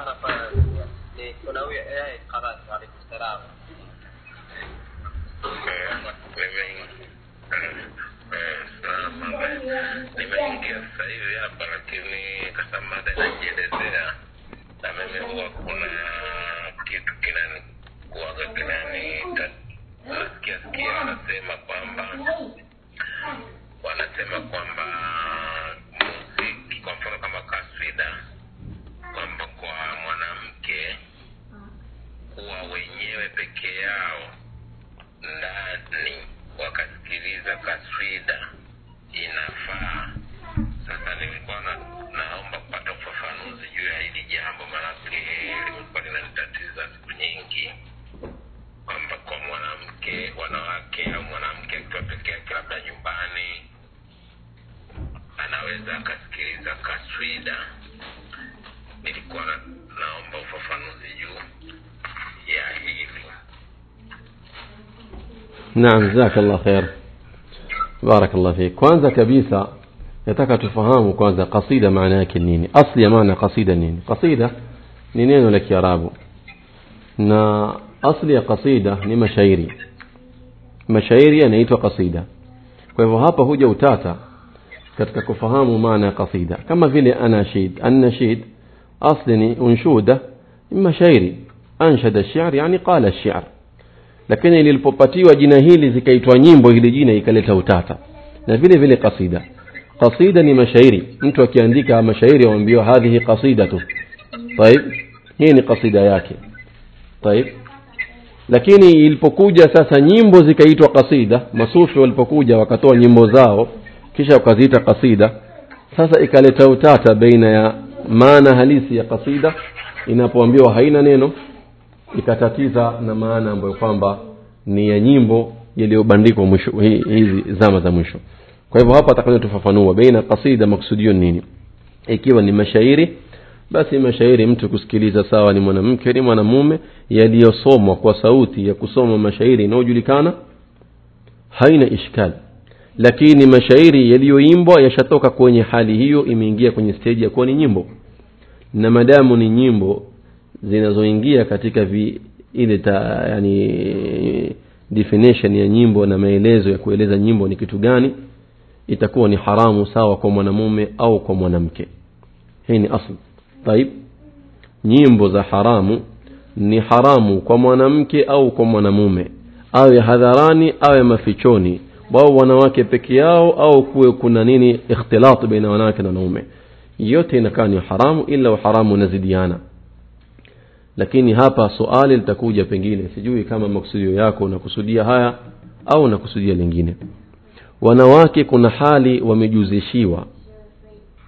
maana pale ni? Kuna huyo Karasi alayhi salam nimeingia sasa hivi hapa lakini kasa mada inajielezea na mimi huwa kuna kitu kinani kuaga kinani nasikia sikia wanasema kwamba wanasema kwamba muziki kwa mfano kama kaswida kwamba kwa mwanamke kuwa wenyewe peke yao ndani wakasikiliza kaswida inafaa. Sasa nilikuwa na, naomba kupata ufafanuzi juu ya hili jambo maanake limekuwa linanitatiza siku nyingi kwamba kwa mwanamke wanawake au mwanamke akiwa peke yake labda nyumbani anaweza akasikiliza kaswida. Nilikuwa na, naomba ufafanuzi juu نعم جزاك الله خير. بارك الله فيك. كوانزا كبيسة يتكى تفهم كوانزا. قصيدة معناها كالنيني أصلي معنى قصيدة نيني قصيدة نينين لك يا رابو. نا أصلي قصيدة نمشيري مشيري أنا يعني يتوى قصيدة. كيف هابا هو جوتاتا كتك كفهام معنى قصيدة. كما في لي أناشيد أناشيد أصلني أنشودة مشيري anshada shi'r yani qala shi'r lakini lilipopatiwa jina hili zikaitwa nyimbo hili jina ikaleta utata na vile vile kasida kasida ni mashairi mtu akiandika mashairi waambiwa hadhihi qasidatu طيب hii ni kasida yake طيب lakini ilipokuja sasa nyimbo zikaitwa kasida masufi walipokuja wakatoa nyimbo zao kisha wakaziita kasida sasa ikaleta utata baina ya maana halisi ya kasida inapoambiwa haina neno ikatatiza na maana ambayo kwamba ni ya nyimbo yaliyobandikwa mwisho hizi zama za mwisho. Kwa hivyo hapa atakaja tufafanua baina kasida maksudio nini? Ikiwa ni mashairi basi mashairi mtu kusikiliza sawa ni mwanamke ni mwanamume yaliyosomwa kwa sauti ya kusoma mashairi inayojulikana haina ishkali. Lakini mashairi yaliyoimbwa yashatoka kwenye hali hiyo imeingia kwenye steji ya kuwa ni nyimbo. Na madamu ni nyimbo zinazoingia katika vi, ile ta, yani definition ya nyimbo na maelezo ya kueleza nyimbo ni kitu gani itakuwa ni haramu sawa kwa mwanamume au kwa mwanamke. Hii ni asli. Taib. Nyimbo za haramu ni haramu kwa mwanamke au kwa mwanamume. Awe hadharani awe mafichoni. Wao wanawake peke yao au kuwe kuna nini ikhtilat baina wanawake na wanaume. Yote inakaa ni haramu ila uharamu unazidiana lakini hapa suali litakuja pengine sijui kama makusudio yako unakusudia haya au unakusudia lingine. Wanawake kuna hali wamejuzishiwa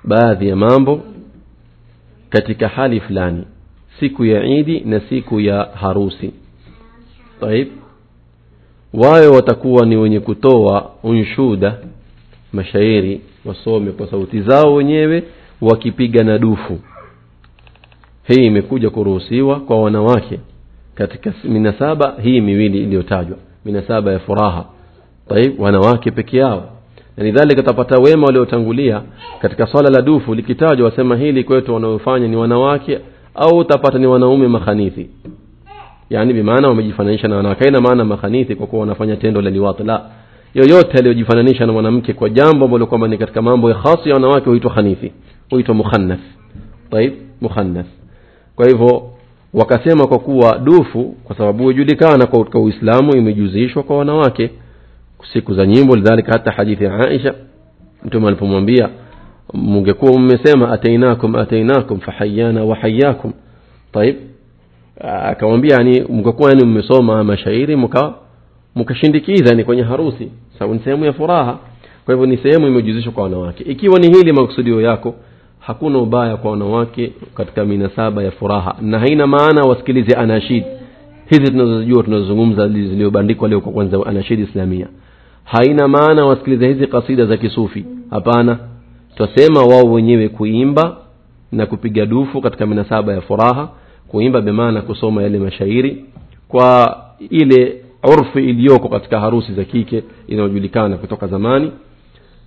baadhi ya mambo katika hali fulani siku ya idi na siku ya harusi. Taib. Wawe watakuwa ni wenye kutoa unshuda mashairi wasome kwa sauti zao wenyewe wakipiga na dufu hii imekuja kuruhusiwa kwa wanawake. Katika minasaba hii miwili iliyotajwa minasaba ya furaha. Taib wanawake peke yao. Na lidhalika utapata wema waliotangulia katika swala la dufu likitajwa wasema hili kwetu wanaofanya ni wanawake au utapata ni wanaume makhanithi. Yani bimaana wamejifananisha na wanawake. Haina maana makhanithi kwa kuwa wanafanya tendo la liwati la yoyote aliyojifananisha na mwanamke kwa jambo ambalo kwamba ni katika mambo ya khasi ya wanawake huitwa khanithi huitwa mukhannath taib mukhannath kwa hivyo wakasema kwa kuwa dufu kwa sababu hujulikana katika uislamu imejuzishwa kwa wanawake siku za nyimbo lidhalika hata hadithi ya aisha. Mtume alipomwambia mungekuwa mmesema atainakum atainakum fahayana wahayakum taib. Akamwambia yani mngekuwa yani mmesoma mashairi mka mkashindikiza ni kwenye harusi. Sababu ni sehemu ya furaha. Kwa hivyo ni sehemu imejuzishwa kwa wanawake. Ikiwa ni hili makusudio yako hakuna ubaya kwa wanawake katika minasaba ya furaha. Na haina maana wasikilize anashid. Hizi tunazojua tunazozungumza zilizobandikwa leo kwa kwanza anashid islamia. Haina maana wasikilize hizi kasida za kisufi. Hapana. Twasema wao wenyewe kuimba na kupiga dufu katika minasaba ya furaha. Kuimba bimaana kusoma yale mashairi. Kwa ile urfu iliyoko katika harusi za kike inayojulikana kutoka zamani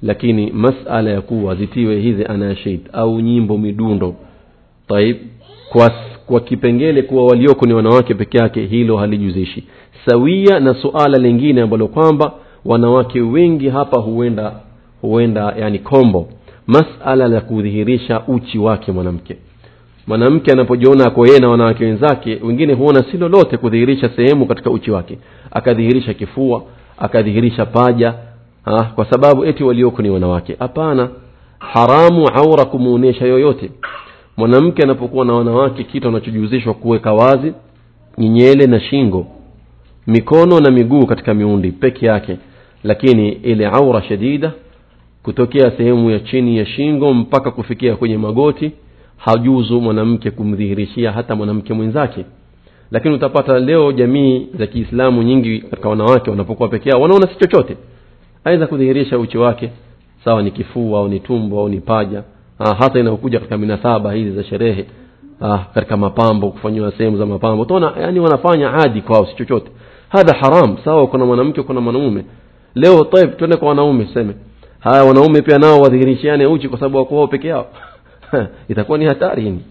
lakini masala ya kuwa zitiwe hizi anashid au nyimbo midundo. Taib kwa, kwa kipengele kuwa walioko ni wanawake peke yake hilo halijuzishi. Sawia na suala lingine ambalo kwamba wanawake wengi hapa huenda huenda yani kombo. Masala la kudhihirisha uchi wake mwanamke. Mwanamke anapojiona ako yeye na wanawake wenzake wengine huona si lolote kudhihirisha sehemu katika uchi wake. Akadhihirisha kifua akadhihirisha paja ha, kwa sababu eti walioko ni wanawake. Hapana. Haramu aura kumuonesha yoyote. Mwanamke anapokuwa na wanawake kitu anachojihusishwa kuweka wazi ni nyele na shingo. Mikono na miguu katika miundi peke yake. Lakini ile aura shadida kutokea sehemu ya chini ya shingo mpaka kufikia kwenye magoti hajuzu mwanamke kumdhihirishia hata mwanamke mwenzake. Lakini utapata leo jamii za kiislamu nyingi katika wanawake wanapokuwa peke yao wanaona si chochote aweza kudhihirisha uchi wake sawa ni kifua au ni tumbo au ni paja. Ah, hasa inayokuja katika minasaba hizi za sherehe ah, katika mapambo kufanyiwa sehemu za mapambo. Utaona yani wanafanya adi kwao si chochote. Hadha haram sawa kuna mwanamke kuna mwanamume leo taib twende kwa wanaume tuseme. Haya wanaume pia nao wadhihirishiane uchi kwa sababu wako wao peke yao. Itakuwa ni hatari hini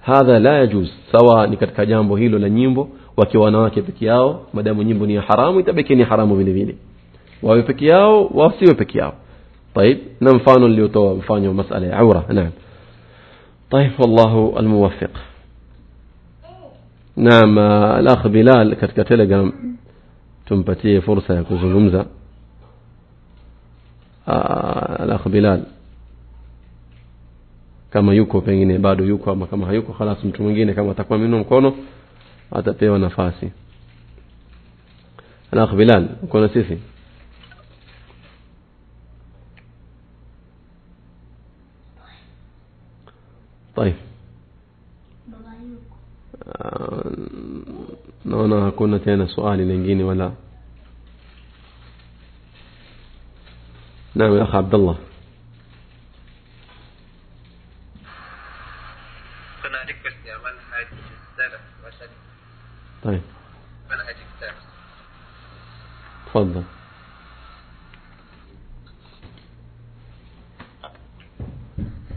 hadha la yajuz sawa ni katika jambo hilo la nyimbo wakiwa wanawake peke yao madamu nyimbo ni ya haramu itabaki ni haramu vile vile واو يفك ياو واو طيب نم فان ليوتو فان مسألة عورة. نعم. طيب والله الموفق. نعم الأخ بلال كتك تلقم تنبتي فرصة يكون زمزة آه، الأخ بلال. كما يوكو بيني بعده يوكو أما كما هيوكو خلاص متومجيني كما تقوى منهم كونو أتبيه ونفاسي الأخ بلال كونو سيسي طيب. no na hakuna سؤال swali ولا؟ نعم يا أخ عبد الله. طيب. تفضل.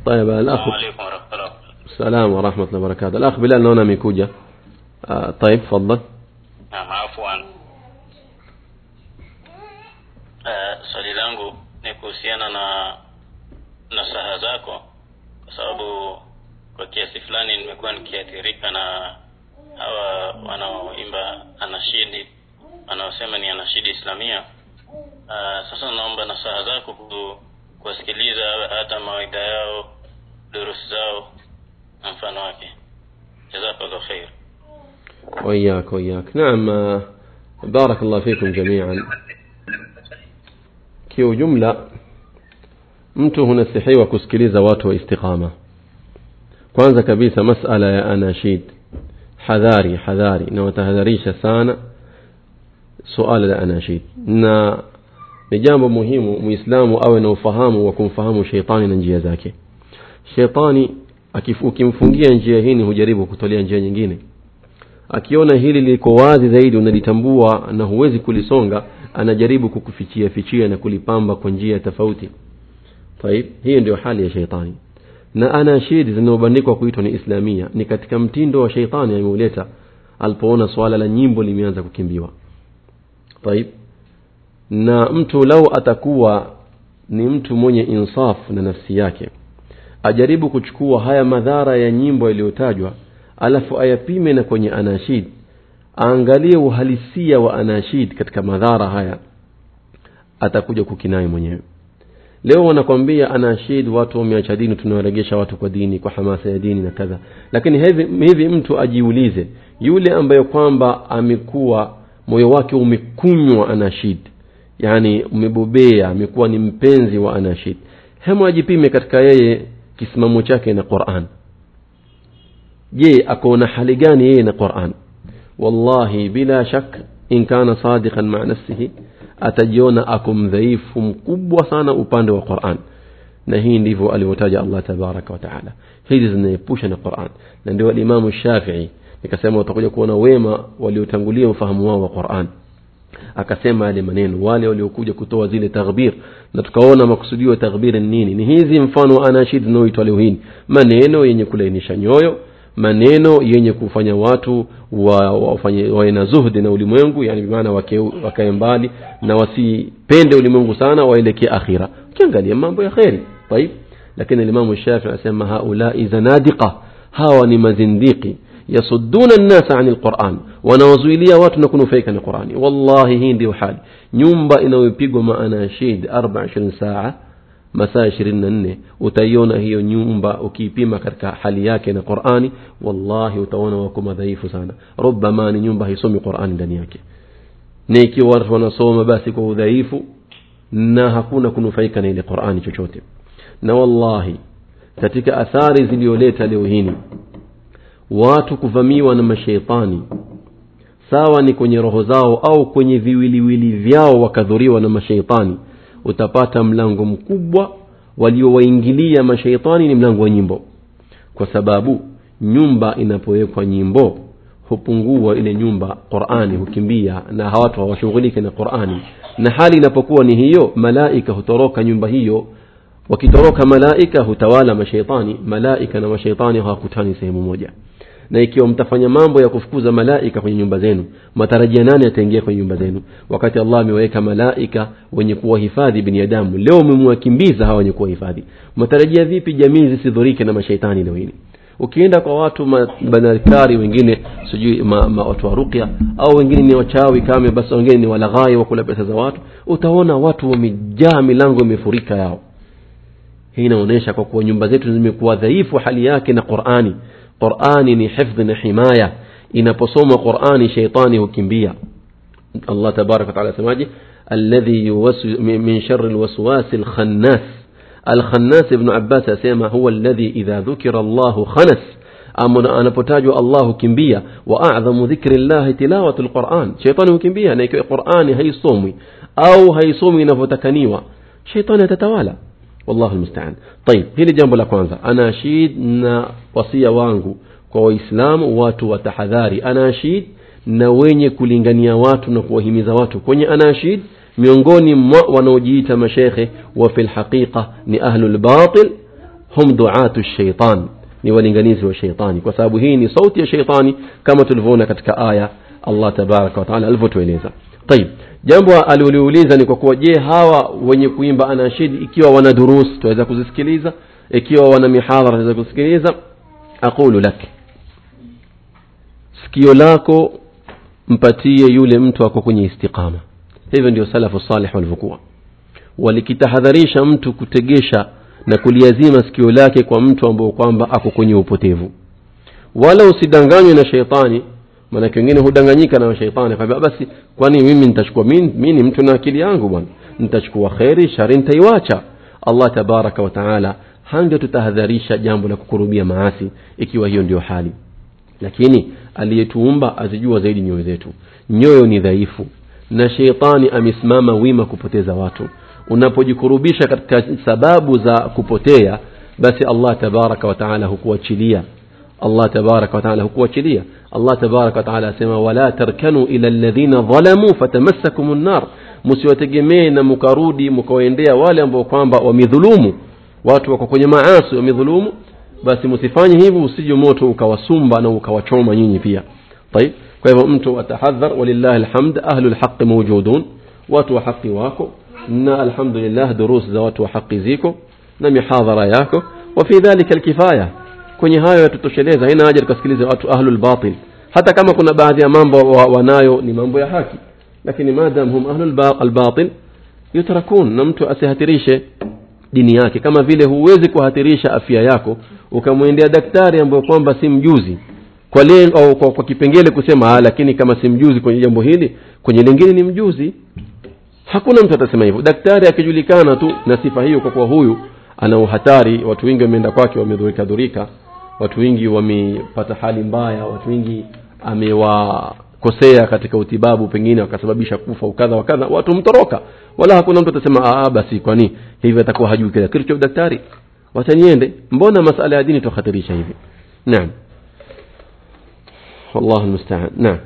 طيب الأخ عليكم السلام ورحمة الله وبركاته الأخ بلال naona amekuja آه طيب تفضل Naam, afwan. Uh, swali langu ni kuhusiana na nasaha zako kwa sababu kwa kiasi fulani nimekuwa nikiathirika na hawa wanaoimba anashidi wanaosema ni anashidi islamia uh, sasa naomba nasaha zako ku, kuwasikiliza hata mawaidha yao durusu zao وإياك وإياك. نعم آه، بارك الله فيكم جميعا. كيو جملة. متو هنا السحي وكسكلي زوات واستقامة. كوانزا كبيسة مسألة يا أناشيد حذاري حذاري. نو تهذريش سانا. سؤال لأناشيد نا نجام مهم مسلام أو نو فهام وكن فهام شيطاني ننجي زاكي. شيطاني ukimfungia njia hii ni hujaribu kutolea njia nyingine. Akiona hili liko wazi zaidi unalitambua na huwezi kulisonga anajaribu kukufichia fichia na kulipamba kwa njia tofauti. Taib hiyo ndio hali ya sheitani na anashidi zinaobandikwa kuitwa ni islamia ni katika mtindo wa sheitani ameuleta alipoona swala la nyimbo limeanza kukimbiwa. Taib na mtu lau atakuwa ni mtu mwenye insaf na nafsi yake ajaribu kuchukua haya madhara ya nyimbo yaliyotajwa alafu ayapime na kwenye anashid. Aangalie uhalisia wa anashid katika madhara haya. Atakuja kukinai mwenyewe. Leo wanakwambia anashid watu wameacha dini tunawaregesha watu kwa dini kwa hamasa ya dini na kadha. Lakini hivi, hivi mtu ajiulize yule ambaye kwamba amekuwa moyo wake umekunywa anashid yani umebobea amekuwa ni mpenzi wa anashid hemu ajipime katika yeye كسم مجاكين قرآن. جي أكون حلقانيين قرآن. والله بلا شك إن كان صادقا مع نفسه أتجون أكم ذيفهم قب وصانا أباند وقرآن. نهين ليفو ألي الله تبارك وتعالى. هذه هيدز نيبوشن القرآن لأن دو الإمام الشافعي يكسيما وتقول يكون ويما وليتنقليهم فهموا وقرآن. أكسيما لمنين والي وليكوجة كتوى زيل تغبير. Na tukaona makusudio ya taghbir ni nini ni hizi mfano wa anashid zinaoitwa leo hii maneno yenye kulainisha nyoyo maneno yenye kufanya watu wa, wafanye wawe na zuhdi na ulimwengu yani bimaana wakae mbali na wasipende ulimwengu sana waelekee akhira ukiangalia mambo ya kheri طيب lakini limamu shafii anasema haulai zanadiqa hawa ni mazindiki yasudduna nnasa ani lquran wanawazuilia watu na kunufaika na qurani wallahi hii ndio hali nyumba inayopigwa maanashid 24 saa masaa ishirini na nne utaiona hiyo nyumba ukiipima katika hali yake na qurani wallahi utaona wako madhaifu sana rubama ni nyumba haisomi qurani ndani yake na ikiwa watu wanasoma basi kwa udhaifu na hakuna kunufaika na ile qurani chochote na wallahi katika athari ziliyoleta leo hini watu kuvamiwa na masheitani sawa ni kwenye roho zao au kwenye viwiliwili vyao wakadhuriwa na masheitani utapata mlango mkubwa waliowaingilia masheitani ni mlango wa nyimbo. Kwa sababu nyumba inapowekwa nyimbo hupungua ile nyumba qurani hukimbia na watu hawashughulike na qurani. Na hali inapokuwa ni hiyo malaika hutoroka nyumba hiyo. Wakitoroka malaika hutawala mashaitani. Malaika na mashaitani hawakutani sehemu moja na ikiwa mtafanya mambo ya kufukuza malaika kwenye nyumba zenu matarajia nane yataingia kwenye nyumba zenu? Wakati allah amewaweka malaika wenye kuwahifadhi binadamu leo mmewakimbiza hawa wenye kuwahifadhi. Matarajia vipi jamii zisidhurike na mashaitani leo hili ukienda kwa watu banakari wengine sijui watu wa ruqya au wengine ni wachawi kame basi wengine ni walaghai wakula pesa za watu utaona watu wamejaa milango imefurika yao. Hii inaonyesha kwa kuwa nyumba zetu zimekuwa dhaifu hali yake na qurani qurani ni hifdhi na himaya inaposoma qurani sheitani hukimbia allah tabaraka wataala asemaje alladhi min shari lwaswasi lkhannas الخناس ابن عباس أسيما هو الذي إذا ذكر الله خنس anapotajwa allahu kimbia wa adhamu dhikri llahi tilawatu lquran sheitani hukimbia na ikiwa qurani haisomwi au haisomwi inavyotakaniwa sheitani atatawala والله المستعان. طيب هنا جنب لا كوانزا أنا شيد نا وصية وانغو. كو إسلام واتو وتحذاري. أنا شيد نا وين كولينغانيا واتو نا كوهي واتو. كوني أنا شيد ميونغوني ما ونوجيت مشيخه وفي الحقيقة ني أهل الباطل هم دعاة الشيطان. ني ولينغانيز وشيطاني. وسابهيني صوت يا شيطاني. كما تلفونك كتك آية الله تبارك وتعالى. الفوتوينيزا tayib jambo aliuliuliza ni kwa kuwa je hawa wenye kuimba anashid ikiwa wana durus tuweza kuzisikiliza? Ikiwa wana mihadhara tuweza kusikiliza aqulu lak. Sikio lako mpatie yule mtu ako kwenye istiqama. Hivyo ndio salafu salih walivyokuwa. Walikitahadharisha mtu kutegesha na kuliazima sikio lake kwa mtu ambao kwamba ako kwenye upotevu. Wala usidanganywe na sheitani maanake wengine hudanganyika na sheitani kwambia basi kwani mimi nitachukua mi ni mtu na akili yangu bwana? Nitachukua kheri shari nitaiwacha. Allah tabaraka wataala hangetutahadharisha jambo la kukurubia maasi ikiwa hiyo ndio hali. Lakini aliyetuumba azijua zaidi nyoyo zetu. Nyoyo ni dhaifu na sheitani amesimama wima kupoteza watu. Unapojikurubisha katika sababu za kupotea basi allah tabaraka wataala hukuachilia allah tabaraka wataala hukuachilia allah tabaraka wataala asema wala tarkanu ila ladhina dhalamu fatamassakum nnar msiwategemee na mkarudi mkawaendea wale ambao kwamba wamedhulumu watu wako kwenye maasi wamedhulumu basi msifanye hivyo usije moto ukawasumba na ukawachoma nyinyi pia طيب kwa hivyo mtu atahadhar walillahi alhamd ahlu lhaqi mawjudun watu wa haqi wako na alhamdulillah durus za watu wa haqi ziko na mihadhara yako wa fi dhalika alkifaya kwenye hayo yatutosheleza haina haja tukasikiliza watu ahlu lbatil hata kama kuna baadhi ya mambo wa, wanayo ni mambo ya haki. Lakini madam hum ahlu albatil yutrakun na mtu asihatirishe dini yake. Kama vile huwezi kuhatirisha afya yako ukamwendea daktari ambayo kwamba si mjuzi kwa lengo au kwa, kwa kipengele kusema ah, lakini kama si mjuzi kwenye jambo hili kwenye lingine ni mjuzi. Hakuna mtu atasema hivyo. Daktari akijulikana tu na sifa hiyo kwa kuwa huyu ana uhatari watu wengi wameenda kwake wamedhurika dhurika watu wengi wamepata hali mbaya watu wengi amewakosea katika utibabu pengine wakasababisha kufa ukadha wakadha watu mtoroka wala hakuna mtu atasema ah, basi kwani hivi atakuwa hajui kila kitu cha daktari wataniende mbona masala ya dini tuhatarisha hivi naam والله المستعان نعم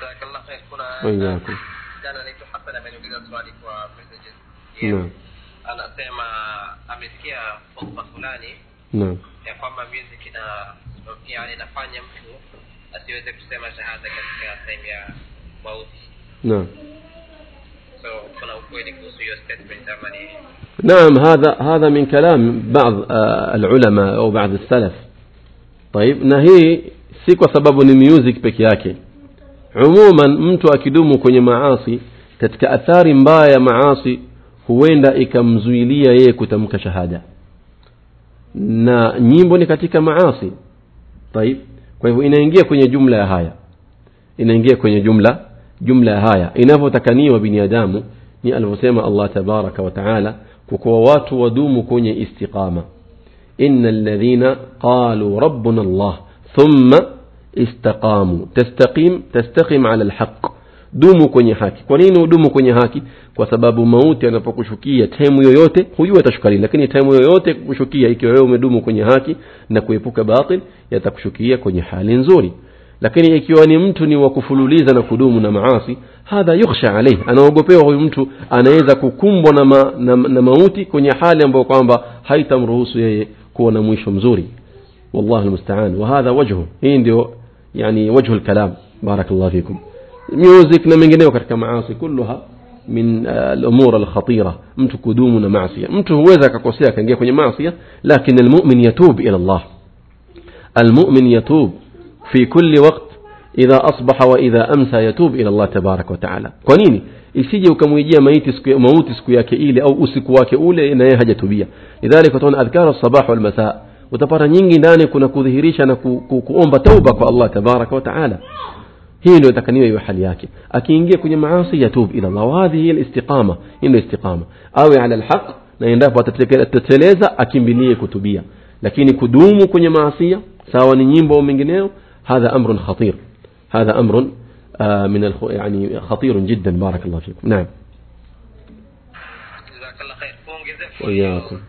Jazakallah khair. Kuna وإياكم jana anaitwa Hassan ameniuliza swali kwa messages. نعم Anasema amesikia khutba fulani نعم ya kwamba music ina yani inafanya mtu asiweze kusema shahada katika time ya mauti naam so kuna ukweli kuhusu hiyo statement ama ni نعم هذا هذا من كلام بعض آه، العلماء أو بعض السلف طيب na hii si kwa sababu ni music peke yake umuman mtu akidumu kwenye maasi katika athari mbaya ya maasi huenda ikamzuilia yeye kutamka shahada Na nyimbo ni katika maasi طيب kwa hivyo inaingia kwenye jumla ya haya inaingia kwenye jumla jumla ya haya inavyotakaniwa binadamu ni alivyosema allah tabaraka wa taala kwa kuwa watu wadumu kwenye istiqama ina alladhina qalu rabbuna allah thumma istaqamu tastaqim tastaqim ala alhaq dumu kwenye haki kwa nini udumu kwenye haki kwa sababu mauti anapokushukia temu yoyote hujua atashuka lini lakini temu yoyote kushukia ikiwa wewe umedumu kwenye haki na kuepuka batil yatakushukia kwenye hali nzuri lakini ikiwa ni mtu ni wa kufululiza na kudumu na maasi hadha yukhsha alayhi anaogopewa huyu mtu anaweza kukumbwa na, ma, na, na mauti kwenye hali ambayo kwamba haitamruhusu yeye kuwa na mwisho mzuri والله المستعان وهذا وجهه hii ndio yani وجه الكلام بارك الله فيكم ميوزك نمين جنيه وكرك معاصي كلها من آه، الأمور الخطيرة. أنت كدومنا معصية. أنت هو ذاك قصية كان معصية. لكن المؤمن يتوب إلى الله. المؤمن يتوب في كل وقت إذا أصبح وإذا أمسى يتوب إلى الله تبارك وتعالى. كونيني إيشي وكم يجي ما يتسك ما يتسك يا كئيل أو أسكوا كئول إن هي حاجة تبية لذلك تون أذكار الصباح والمساء. وتبارا نيجي داني كنا كذهريش أنا كو توبه كو الله تبارك وتعالى. Hii ndio itakaniwa iwe hali yake akiingia kwenye maasi yatub ila Allah wa hadhihi alistiqama hii ndio istiqama awe ala alhaq na endapo atatekeleza akimbilie kutubia lakini kudumu kwenye maasia sawa ni nyimbo au mengineo hadha amrun khatir hadha amrun من الخ... يعني خطير جدا بارك الله فيكم نعم jazakallah khair kuongezea وإياكم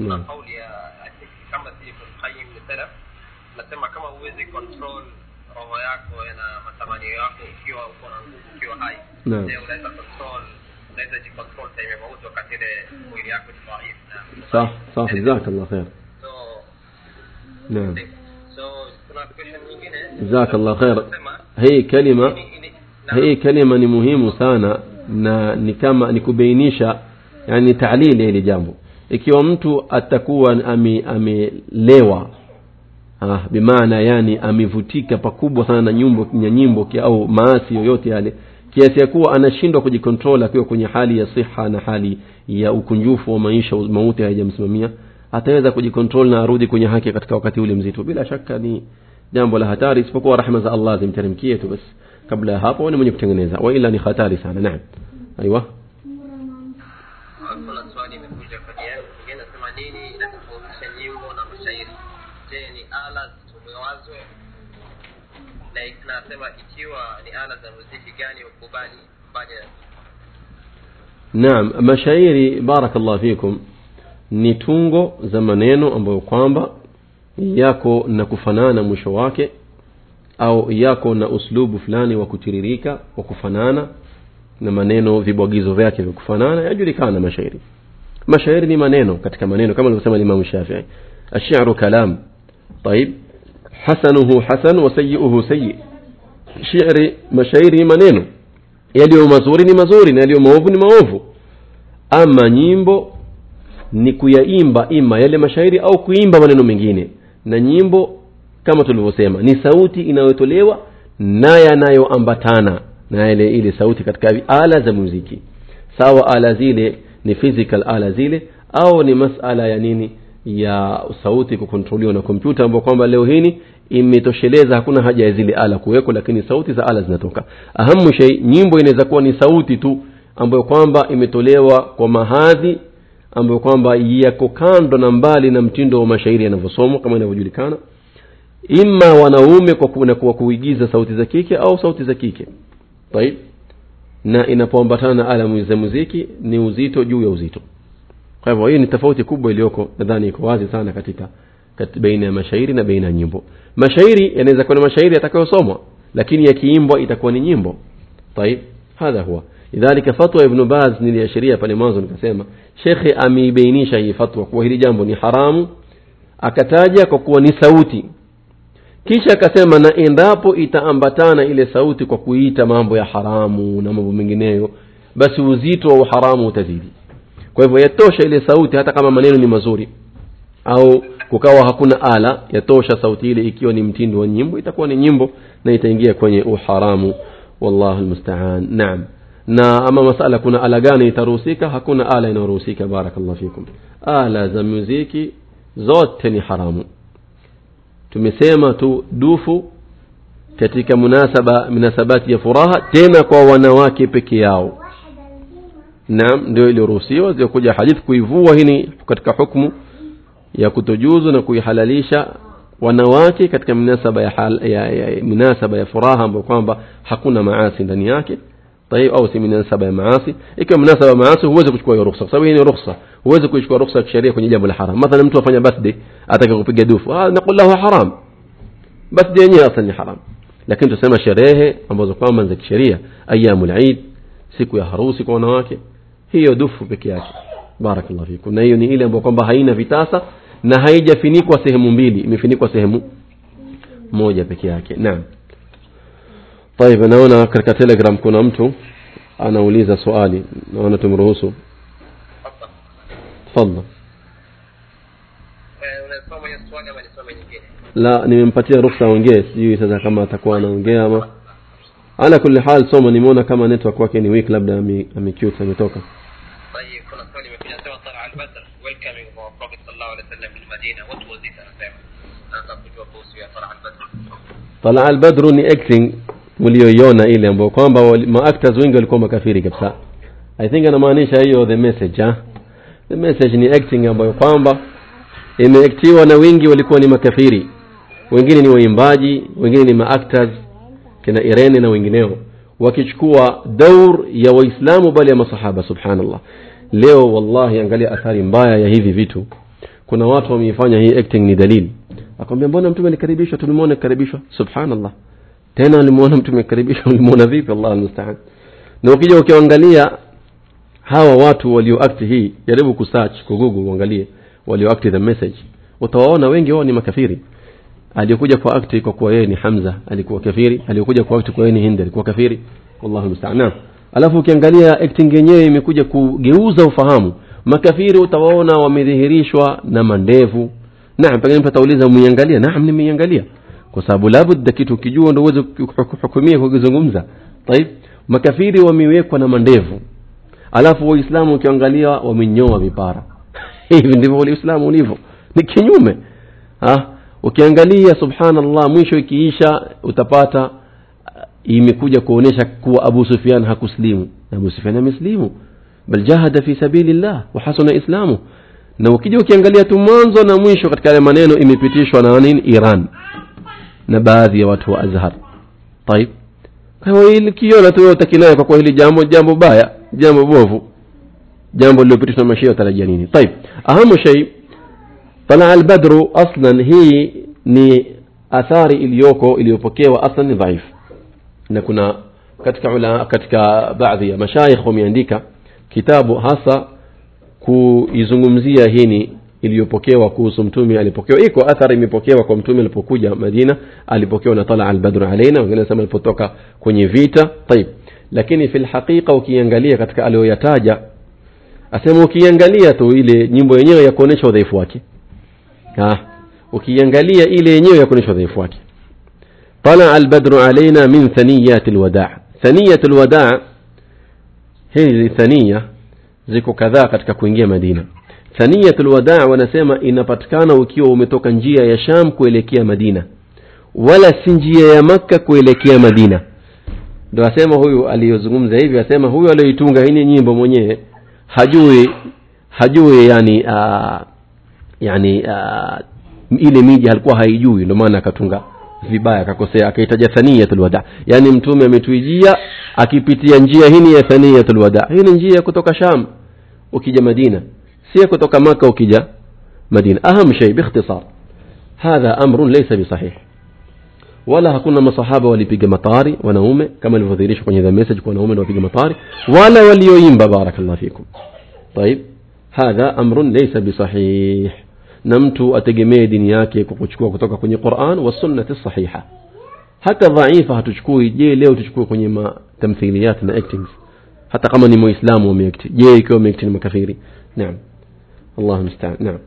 na kauli ya kama si Ibn Qayyim ni salaf nasema kama huwezi control maono yako na matamanio yako ukiwa uko na nguvu ukiwa hai. Unaweza control unaweza jicontrol time mauti wakati ile mwili yako ni dhaifu sawa sawa eh, jazakallah khair. naam. so kuna question nyingine? Jazakallah khair. Hii kalima hii kalima ni muhimu sana na ni kama ni kubainisha yani taalili hili jambo. Ikiwa mtu atakuwa amelewa ame ah, bimaana yani amevutika pakubwa sana na nyimbo nyimbo au maasi yoyote yale kiasi ya kuwa anashindwa kujikontrol akiwa kwenye hali ya siha na hali ya ukunjufu wa maisha mauti hayajamsimamia ataweza kujikontrol na arudi kwenye haki katika wakati ule mzito. Bila shaka ni jambo la hatari isipokuwa rahma za Allah zimteremkie tu basi. Kabla ya hapo ni mwenye kutengeneza waila ni hatari sana. Naam. Aiwa na asema ikiwa ni ala za muziki gani ukubali mbali naam mashairi barakallah fikum ni tungo za maneno ambayo kwamba yako na kufanana mwisho wake au yako na uslubu fulani wa kutiririka wa kufanana na maneno vibwagizo vyake vya kufanana yajulikana mashairi. Mashairi ni maneno katika maneno kama alivyosema limamu shafii ashiru kalam. Taib hasanuhu hasan wa sayyi'uhu sayyi. Shairi, mashairi maneno yaliyo mazuri ni mazuri na yaliyo maovu ni maovu. Ama nyimbo ni kuyaimba ima yale mashairi au kuimba maneno mengine, na nyimbo kama tulivyosema ni sauti inayotolewa na yanayoambatana na ile ile sauti katika ala za muziki, sawa ala zile ni physical ala zile au ni masala ya nini ya sauti kukontroliwa na kompyuta ambayo kwamba leo hii imetosheleza hakuna haja ya zile ala kuweko lakini sauti za ala zinatoka. Ahamu shei nyimbo inaweza kuwa ni sauti tu ambayo kwamba imetolewa kwa mahadhi ambayo kwamba yako kando na mbali na mtindo wa mashairi yanavyosomwa kama inavyojulikana. Ima wanaume kwa kuigiza sauti za kike au sauti za kike. Na inapoambatana na ala za muziki ni uzito juu ya uzito. Kwa hivyo hii ni tofauti kubwa iliyoko nadhani iko wazi sana katika baina ya mashairi na baina ya nyimbo. Mashairi yanaweza kuwa ni mashairi yatakayosomwa lakini yakiimbwa itakuwa ni nyimbo. Taib hadha huwa. Lidhalika fatwa ibn baz niliashiria pale mwanzo nikasema shekhe ameibainisha hii fatwa kuwa hili jambo ni haramu akataja kwa kuwa ni sauti. Kisha akasema na endapo itaambatana ile sauti kwa kuita mambo ya haramu na mambo mengineyo basi uzito wa uharamu utazidi. Kwa hivyo yatosha ile sauti hata kama maneno ni mazuri au kukawa hakuna ala yatosha sauti ile ikiwa ni mtindo wa nyimbo itakuwa ni nyimbo na itaingia kwenye uharamu. Wallahu almustaan. Naam. Na ama masala kuna ala gani itaruhusika? Hakuna ala inayoruhusika. Barakallahu fikum. Ala za muziki zote ni haramu. Tumesema tu dufu katika munasaba munasabati ya furaha tena kwa wanawake peke yao. Naam ndio iliyoruhusiwa ziokuja hadithi kuivua hii katika hukmu ya kutojuzu na kuihalalisha wanawake katika minasaba ya, hal, ya, ya minasaba ya furaha ambayo kwamba hakuna maasi ndani yake طيب au si minasaba ya maasi ikiwa minasaba ya maasi huwezi kuchukua hiyo ruhusa kwa sababu hii ni ruhusa huwezi kuchukua ruhusa ya kisheria kwenye jambo la haram mathalan mtu afanya birthday ataka kupiga dufu ah naqul lahu haram birthday yenyewe aslan ni haram lakini tusema sherehe ambazo kwamba za kisheria ayamul eid siku ya harusi kwa wanawake hiyo dufu peke yake barakallahu fikum na hiyo ni ile ambayo kwamba haina vitasa na haijafinikwa sehemu mbili imefinikwa sehemu moja peke yake naam طيب naona katika telegram kuna mtu anauliza swali naona tumruhusu tafadhal unasoma hiyo swali ama nisome nyingine la nimempatia ruhusa aongee sijui sasa kama atakuwa anaongea ama ala kulli hal soma nimeona kama network wake ni weak labda ame- amecute ametoka طيب kuna swali imekuja sema tala al-badr welcoming for prophet sallallahu alaihi wasallam in Medina what was it anasema anataka kujua kuhusu ya tala al-badr. Tala al-Badr ni acting mlioiona ile ambayo kwamba maactors wengi walikuwa makafiri kabisa. I think anamaanisha hiyo the message ha? the message ni acting ambayo kwamba imeactiwa na wengi walikuwa ni makafiri. Wengine ni waimbaji wengine ni maactors kina irene na wengineo. Wakichukua daur ya waislamu bali ya masahaba subhanallah leo wallahi angalia athari mbaya ya hivi vitu. Kuna watu wameifanya hii acting ni dalili akwambia mbona mtume alikaribishwa? Tulimwona akikaribishwa. Subhanallah. Tena alimuona mtume akikaribishwa. Ulimuona vipi? Allah almustaan. Na ukija ukiangalia hawa watu walioakti hii jaribu kusearch ku google uangalie walioakti the message. Utawaona wengi wao ni makafiri. Aliyekuja kwa akti kwa kuwa yeye ni hamza alikuwa kafiri. Aliyekuja kwa akti kwa yeye ni hindi alikuwa kafiri. Wallahu musta'an alafu ukiangalia acting yenyewe imekuja kugeuza ufahamu. Makafiri utawaona wamedhihirishwa na mandevu. Naam pengine mtu atauliza umeiangalia? Naam nimeiangalia. Kwa sababu labda kitu kijua ndio uweze kuhukumia kukizungumza. Taib makafiri wamewekwa na mandevu. Alafu waislamu ukiangalia wamenyoa vipara. Hivi ndivyo waislamu ulivyo. Ni kinyume. Ah, ukiangalia subhanallah mwisho ikiisha utapata imekuja kuonesha kuwa abu sufyan hakuslimu abu sufyan ameslimu bal jahada fi sabilillah wa hasuna islamu na ukija ukiangalia tu mwanzo na mwisho katika yale maneno imepitishwa na nini iran na baadhi ya watu wa azhar طيب kwa hiyo hili kiona tu utakinayo kwa kuwa hili jambo jambo baya jambo bovu jambo lililopitishwa na mashia tarajia nini طيب ahamu shay طلع البدر أصلا hii ni athari iliyoko iliyopokewa aslan ni dhaif na kuna katika ula, katika baadhi ya mashaikh wameandika kitabu hasa kuizungumzia hini iliyopokewa kuhusu mtume alipokewa iko athari imepokewa kwa mtume alipokuja madina alipokewa na tala albadr alaina wengine nasema alipotoka kwenye vita. Taib. Lakini fi lhaqiqa ukiangalia katika aliyoyataja asema ukiangalia tu ile nyimbo yenyewe ya kuonyesha udhaifu wake. Ukiangalia ile yenyewe ya kuonyesha udhaifu wake طلع البدر علينا من ثنيات الوداع ثنية الوداع hizi thania ziko kadhaa katika kuingia madina thaniyatul wadaa wanasema inapatikana ukiwa umetoka njia ya sham kuelekea madina wala si njia ya makka kuelekea madina ndo asema huyu aliyozungumza hivi asema huyu aliyoitunga hii nyimbo mwenyewe hajui hajui yani uh, yani uh, ile miji alikuwa haijui ndio maana akatunga vibaya akakosea akaitaja thaniyatul wada yani mtume ametuijia akipitia njia hii ya thaniyatul wada hii ni njia kutoka sham ukija madina si kutoka maka ukija madina aham shay biikhtisar hadha amrun laysa bisahih wala hakuna masahaba walipiga matari wanaume kama ilivyodhihirishwa kwenye the message kwa wanaume walipiga matari wala walioimba barakallahu fikum طيب هذا أمر ليس بصحيح نمت أتجمي دنيا كي كوكوشكو كتوكا كوني قرآن والسنة الصحيحة. حتى ضعيفة تشكوي جي ليو تشكو كوني ما تمثيلياتنا اكتنز حتى قام نمو إسلام وميكت جي كو ميكتن مكفيري نعم. الله المستعان. نعم.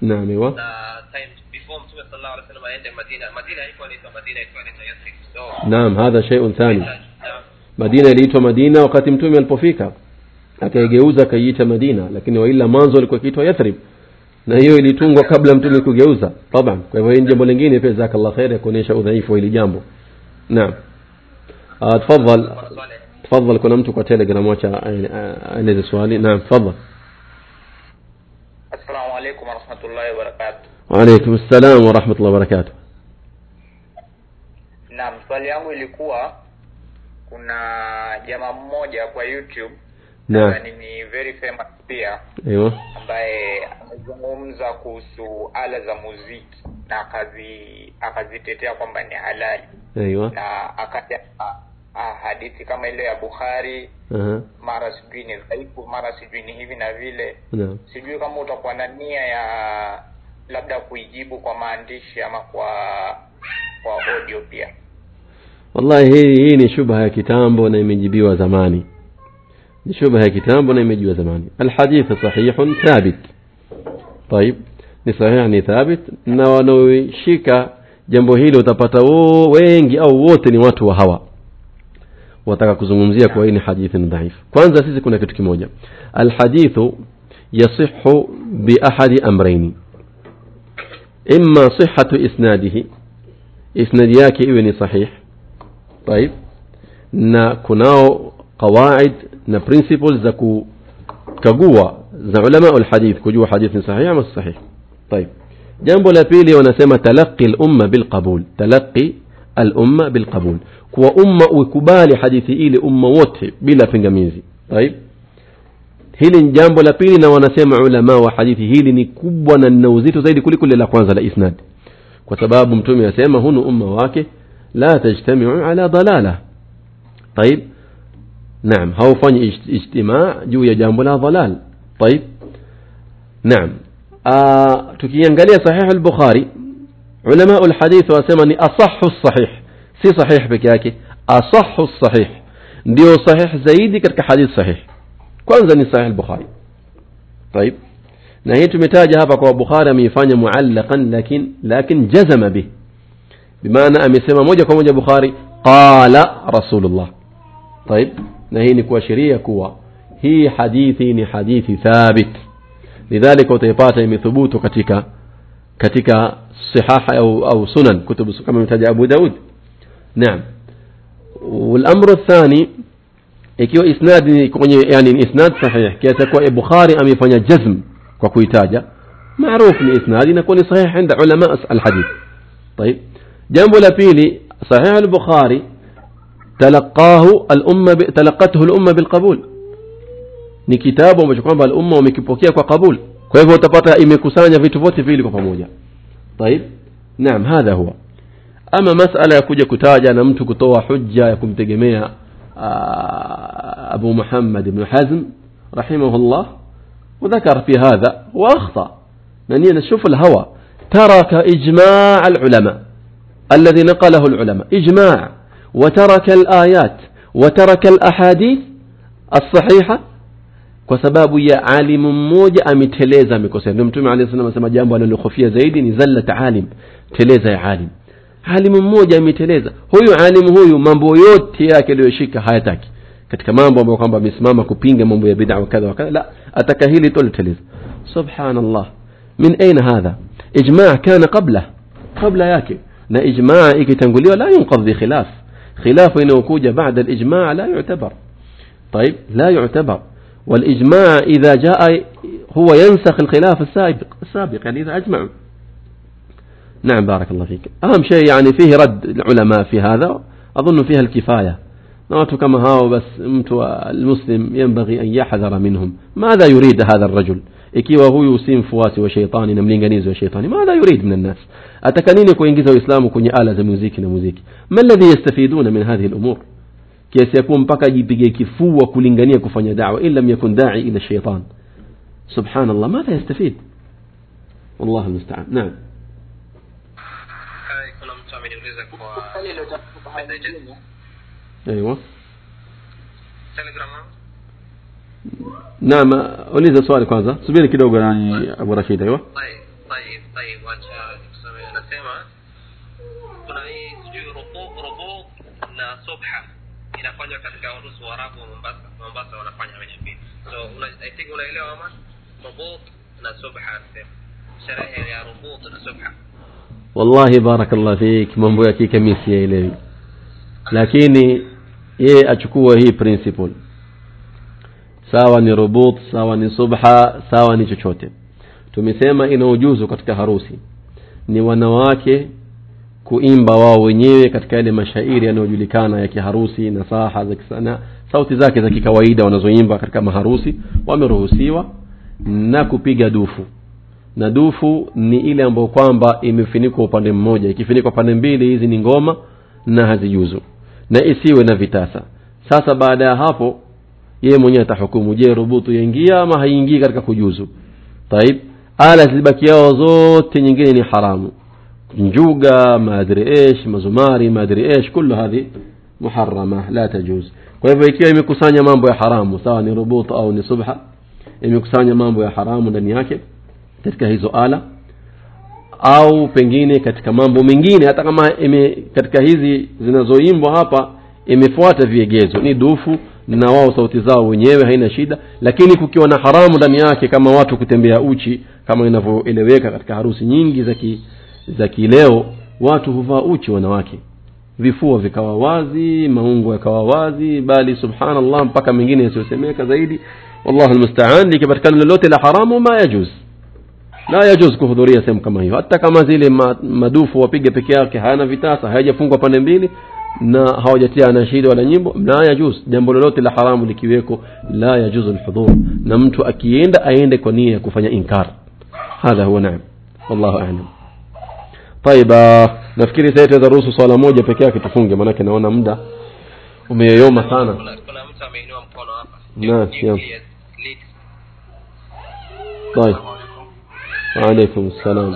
نعم،, أيوة. نعم هذا شيء ثاني. مدينة ليتو مدينة وقتمتم البوفيكا. Akaigeuza akaiita madina lakini waila mwanzo alikuwa ikiitwa yathrib na hiyo ilitungwa kabla mtume kugeuza taban kwa hivyo hii jambo lingine pia jazakallah khair ya kuonyesha udhaifu wa hili jambo naam Ah, tafadhal tafadhal kuna mtu kwa telegram wacha aeleze swali naam tafadhal Assalamu alaikum warahmatullahi wabarakatuh. وعليكم السلام ورحمة الله وبركاته Naam, swali yangu ilikuwa kuna jamaa mmoja kwa YouTube نعم nadhani ni very famous pia ambaye amezungumza kuhusu ala za muziki na akazitetea kwamba ni halali. Ewa. na akaja hadithi kama ile ya bukhari. Uh-huh. mara sijui ni dhaifu mara sijui ni hivi na vile. Sijui kama utakuwa na nia ya labda kuijibu kwa maandishi ama kwa kwa audio pia. Wallahi hii hii ni shubha ya kitambo na imejibiwa zamani. ni shubha ya kitambo na imejibiwa zamani alhadithu sahihun thabit طيب ni sahih ni thabit na wanaoshika jambo hili utapata wo- wengi au wote ni watu wa hawa wataka kuzungumzia kwa hii ni hadithi ni dhaifu kwanza sisi kuna kitu kimoja alhadithu yasihu biahadi amraini imma sihatu isnadihi isnadi yake iwe ni sahih طيب na kunao قواعد نا برينسيبلز دكو كجوا علماء الحديث كجوا حديث صحيح ام صحيح. طيب. جنبو لابيلي ونسمى تلقي الأمة بالقبول. تلقي الأمة بالقبول. كو أمة وكبالي حديثي إلى أمة وته بلا بينغاميزي طيب. هيلين جنبو لابيلي ونسمى علماء وحديثي هيلي ني كبوا نوزيتو زايد كل كل لا كwanza لا اسناد كو سبب متومي يسمى هنا أمة واكي لا تجتمع على ضلالة. طيب. نعم. هاو فن اجتماع جو يا جامبولا ضلال. طيب. نعم. آه تكي ينقلي صحيح البخاري علماء الحديث واسمني أصح الصحيح. سي صحيح بك بكاكي أصح الصحيح. ديو صحيح زيد كرك حديث صحيح. كون زني صحيح البخاري. طيب. نهيت متاجة هبك وبخاري ميفاني معلقا لكن لكن جزم به. بمعنى أمي سيما موجة كوموجة بخاري. قال رسول الله. طيب. Hii ni kuashiria kuwa hii hadithi ni hadithi thabit lidhalika utaipata imethubutu katika katika sihaha au au sunan kutubu kama mtaja abu daud naam والامر الثاني ikiwa isnad ni kwenye yani ni isnad sahih kiasi kwa bukhari amefanya jazm kwa kuitaja maarufu ni isnad inakuwa ni sahih عند علماء الحديث طيب jambo la pili sahih al-bukhari تلقاه الأمة ب... تلقته الأمة بالقبول. نكتابه مشكوان بالأمة ومكبوكية وقبول كيف تبطى إمكسانيا في تفوتي في لكم فموجة طيب. نعم هذا هو. أما مسألة يكوجي كتاجة نمت كتوى حجة يكم تجميع آه، أبو محمد بن حزم رحمه الله وذكر في هذا وأخطأ. من نشوف الهوى. ترك إجماع العلماء الذي نقله العلماء. إجماع. وترك الآيات وترك الأحاديث الصحيحة kwa sababu ya alimu mmoja ameteleza amekosea ndio mtume alayhi salam anasema jambo analokofia zaidi ni zallat alim teleza ya alim alimu mmoja ameteleza huyu alimu huyu mambo yote yake aliyoshika hayataki katika mambo ambayo kwamba amesimama kupinga mambo ya bid'a wa kadha wa kadha la ataka hili tu liteleza subhanallah min aina hadha ijma' kana qabla qabla yake na ijma' ikitanguliwa la yunqadh bi khilaf khilafu inayokuja baada al-ijma' la yu'tabar طيب لا يعتبر. والإجماع إذا جاء هو ينسخ الخلاف السابق السابق يعني إذا أجمعوا. نعم بارك الله فيك. أهم شيء يعني فيه رد العلماء في هذا أظن فيها الكفاية. نوت كما هاو بس المسلم ينبغي أن يحذر منهم. ماذا يريد هذا الرجل؟ Ikiwa huyu si mfuasi wa sheitani na mlinganizi wa sheitani madha yurid min annas ataka nini kuingiza uislamu kwenye ala za muziki na muziki ma alladhi yastafiduna min hadhihi al-umur kiasi ya kuwa mpaka ajipige kifua kulingania kufanya dawa in lam yakun dai ila shaitan subhanallah madha yastafid wallahu almustaan naam. أيوه telegram naam uliza swali kwanza subiri kidogo nani abu rashid ايوه طيب طيب طيب wacha nikusome nasema kuna hii sijui rubub rubub na subha inafanywa katika urusi wa arabu wa mombasa mombasa wanafanya mechi mbili so una, i think unaelewa ama rubub na subha sema sherehe ya rubub na subha wallahi barakallah fik mambo ya kike mi siyaelewi lakini yeye achukua hii principle sawa ni rubut sawa ni subha sawa ni chochote. Tumesema ina ujuzu katika harusi. Ni wanawake kuimba wao wenyewe katika yale mashairi yanayojulikana ya kiharusi na saha za kisana sauti zake za kikawaida wanazoimba katika maharusi. Wameruhusiwa na kupiga dufu. Na dufu ni ile ambayo kwamba imefunikwa upande mmoja. Ikifunikwa pande mbili hizi ni ngoma na hazijuzu. Na isiwe na vitasa. Sasa baada ya hapo ye mwenyewe atahukumu. Je rubutu yaingia ama haiingii katika kujuzu? Taib. Ala zilibakiao zote nyingine ni haramu. Njuga maadri ish mazumari maadri ish kullu hadhi muharama la tajuz. Kwa hivyo ikiwa imekusanya mambo ya haramu sawa ni rubutu au ni subha imekusanya mambo ya haramu ndani yake katika hizo ala au pengine katika mambo mengine hata kama ime, katika hizi zinazoimbwa hapa imefuata viegezo. Ni dufu na wao sauti zao wenyewe haina shida. Lakini kukiwa na haramu ndani yake kama watu kutembea uchi kama inavyoeleweka katika harusi nyingi za ki, za kileo watu huvaa uchi wanawake. Vifua vikawa wazi maungo yakawa wazi bali subhanallah mpaka mengine yasiyosemeka zaidi. Wallahu almustaan likipatikana lolote la haramu ma yajuz. La yajuz kuhudhuria sehemu kama hiyo. Hata kama zile ma, madufu wapige peke yake hayana vitasa hayajafungwa pande mbili na hawajatia anashidi wala nyimbo la yajuz jambo lolote la haramu likiweko la yajuzu lhudhur na mtu akienda aende kwa nia ya kufanya inkar hadha huwa naam wallahu alam طيب nafikiri sasa itaweza ruhusu swala moja peke yake tufunge maanake naona muda umeyoyoma sana kuna, kuna mtu ameinua mkono hapa Naam, New- naam. Julius Leeds. طيب وعليكم السلام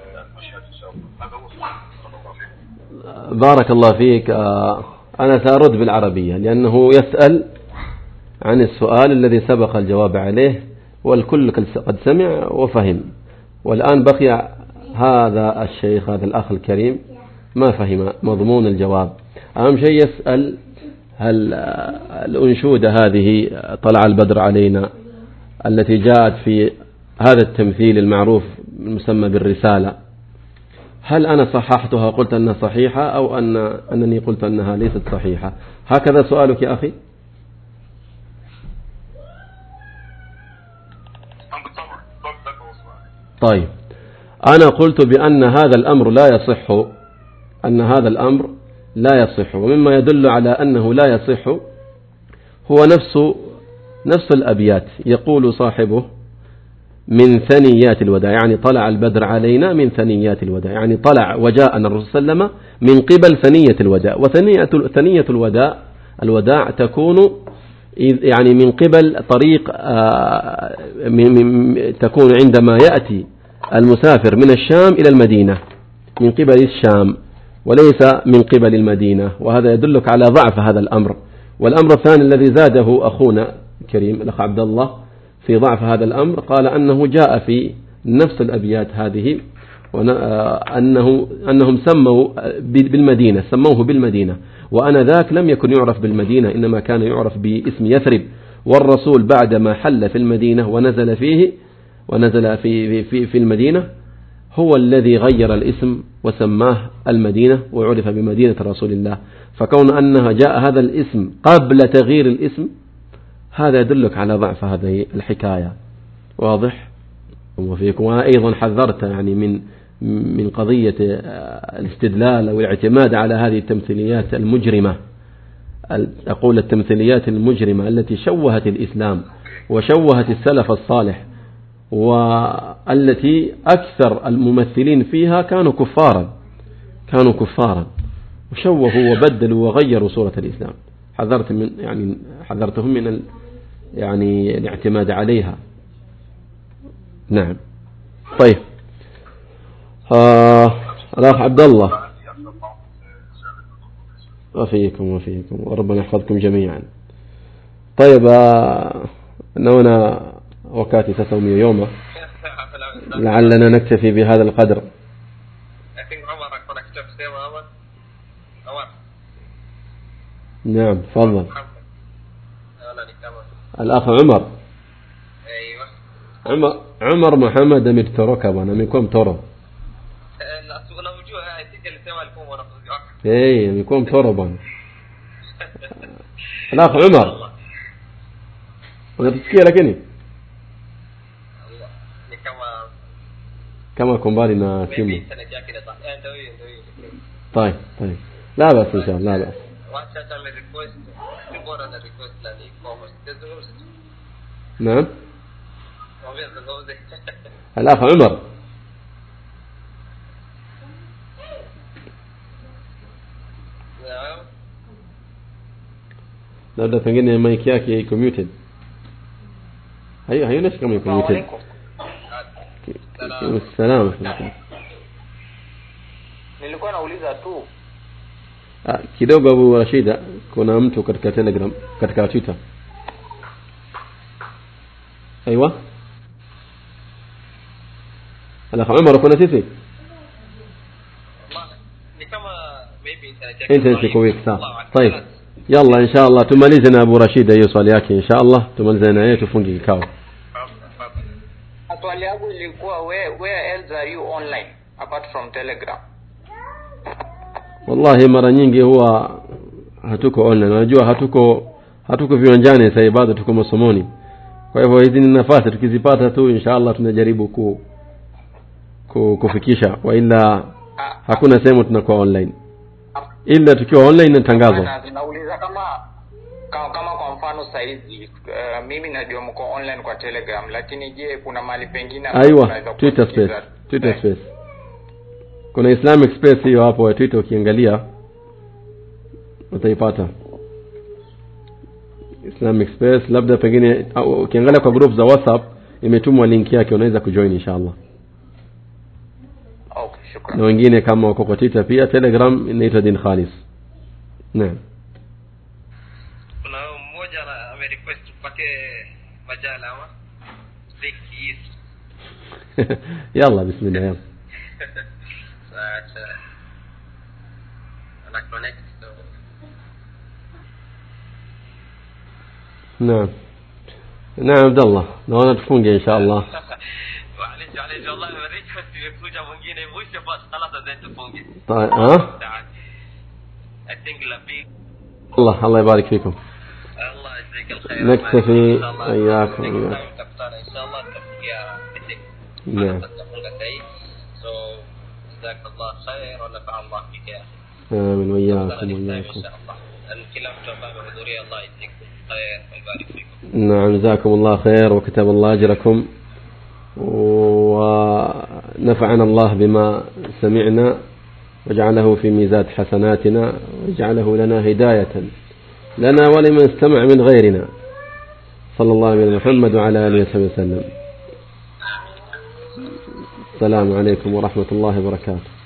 بارك الله فيك آه، أنا سأرد بالعربية لأنه يسأل عن السؤال الذي سبق الجواب عليه والكل قد سمع وفهم. والآن بقي هذا الشيخ هذا الأخ الكريم ما فهم مضمون الجواب. أهم شيء يسأل هل آه، الأنشودة هذه آه، طلع البدر علينا التي جاءت في هذا التمثيل المعروف المسمى بالرسالة. هل أنا صححتها قلت أنها صحيحة أو أن أنني قلت أنها ليست صحيحة؟ هكذا سؤالك يا أخي. طيب. أنا قلت بأن هذا الأمر لا يصح أن هذا الأمر لا يصح ومما يدل على أنه لا يصح هو نفس نفس الأبيات. يقول صاحبه من ثنيات الوداع يعني طلع البدر علينا من ثنيات الوداع يعني طلع وجاءنا الرسول صلى الله عليه وسلم من قبل ثنية الوداع وثنية ثنية الوداع الوداع تكون يعني من قبل طريق آه، تكون عندما يأتي المسافر من الشام إلى المدينة من قبل الشام وليس من قبل المدينة وهذا يدلك على ضعف هذا الأمر. والأمر الثاني الذي زاده أخونا الكريم الأخ عبد الله في ضعف هذا الأمر قال أنه جاء في نفس الأبيات هذه آه، أنه أنهم سموا آه، بالمدينة سموه بالمدينة وأنا ذاك لم يكن يعرف بالمدينة إنما كان يعرف باسم يثرب والرسول بعدما حل في المدينة ونزل فيه ونزل في في في المدينة هو الذي غير الاسم وسماه المدينة وعرف بمدينة رسول الله فكون أنها جاء هذا الاسم قبل تغيير الاسم هذا يدلك على ضعف هذه الحكاية. واضح؟ وفيكم. وأيضا حذرت يعني من من قضية آه، الاستدلال أو الاعتماد على هذه التمثيليات المجرمة. ال- أقول التمثيليات المجرمة التي شوهت الإسلام وشوهت السلف الصالح والتي أكثر الممثلين فيها كانوا كفارا كانوا كفارا وشوهوا وبدلوا وغيروا صورة الإسلام. حذرت من يعني حذرتهم من يعني الاعتماد عليها. نعم. طيب. آه الأخ عبد الله وفيكم وفيكم وربنا يحفظكم جميعا. طيب آه، نونا وكاتي تسومي يومه. لعلنا نكتفي بهذا القدر. I think الأخ عمر. أيوة. عمر عمر محمد أمير تركب أنا منكم ترى اي منكم تربا الأخ عمر. ولا تسكي لكني كما كومباري نا سيمو طيب طيب. لا بأس إن شاء الله لا بأس. نعم Mwambie zungumze. الأخ عمر Naam. labda pengine mic yake iko muted hayo haionyeshi kama iko muted Salamu alaikum. salam nilikuwa nauliza tu Ah, kidogo Abu Rashida kuna mtu katika Telegram katika Twitter ايوه الاخ عمر kuna sisi والله ni kama maybe internet yake. انت iko weak Allahu sawa akbar. طيب يلا ان شاء الله tumalize na Abu Rashida hiyo swali yake ان شاء الله tumalize na yeye tufunge kikao Tafadhali. swali yangu ilikuwa where, where else are you online apart from telegram wallahi mara nyingi huwa hatuko online unajua hatuko hatuko viwanjani sasa hivi bado tuko masomoni kwa hivyo hizi ni nafasi tukizipata tu insha inshallah tunajaribu ku, ku kufikisha. Wa ila Ah, hakuna sehemu tunakuwa online. Ila tukiwa online natangazwa nauliza kama kama, kwa mfano saizi uh, mimi najua mko online kwa telegram lakini je kuna mahali pengine aiwa twitter space twitter Eh, space. Kuna islamic space hiyo hapo ya twitter ukiangalia utaipata islamic space labda pengine ukiangalia kwa group za whatsapp imetumwa link yake unaweza kujoin inshallah. Okay shukran. Na wengine kama wako kwa twitter pia telegram inaitwa din khalis. Naam. Kuna mmoja ame request tupate majala ama speak yeast yalla bismillah yalla. Sasa نعم. نعم عبد الله. نعم، نوانا تفونجي إن شاء الله. طيب ها؟ الله الله يبارك فيكم. نكتفي إياكم. إن شاء الله نعم. جزاك الله خير ونفع الله بك يا أخي. آمين وياكم وياكم الكلام جمع حضوري الله يجزيك. فيكم. نعم جزاكم الله خير وكتب الله أجركم. ونفعنا الله بما سمعنا وجعله في ميزات حسناتنا وجعله لنا هداية لنا ولمن استمع من غيرنا. صلى الله عليه محمد وعلى آله وصحبه وسلم. السلام عليكم ورحمة الله وبركاته.